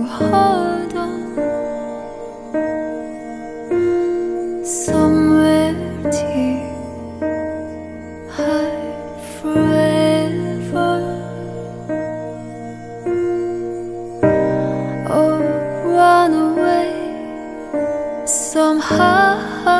to hold on somewhere to hide forever. Or run away somehow.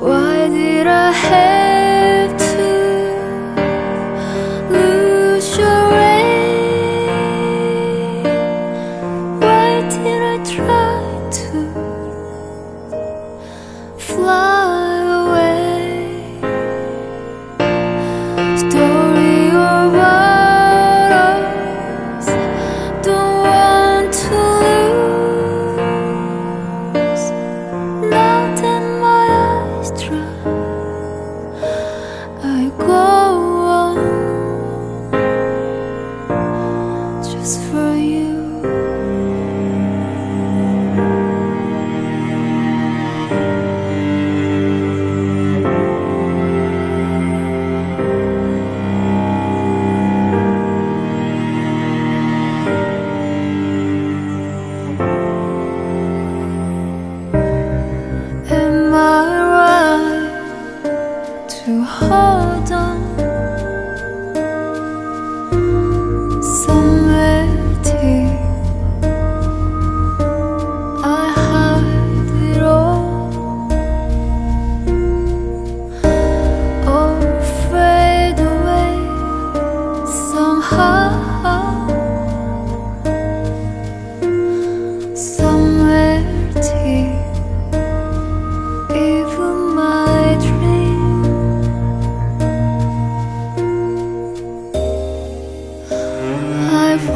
Why did I hate?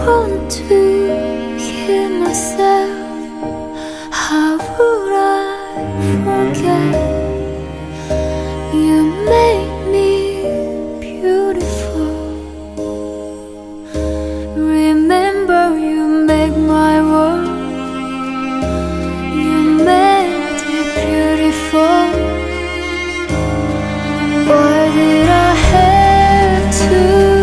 want to hear myself. How would I forget? You made me beautiful. Remember you made my world. You made it beautiful. Why did I have to